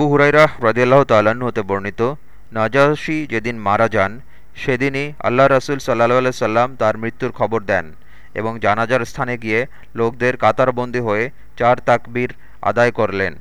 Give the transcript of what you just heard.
আবু হুরাইরা রাজিয়াল্লাহ তাল্লাহ্ন হতে বর্ণিত, নাজাসি যেদিন মারা যান, সেদিনই আল্লাহ রসুল সাল্লাহ সাল্লাম তার মৃত্যুর খবর দেন এবং জানাজার স্থানে গিয়ে লোকদের কাতারবন্দি হয়ে চার তাকবীর আদায় করলেন।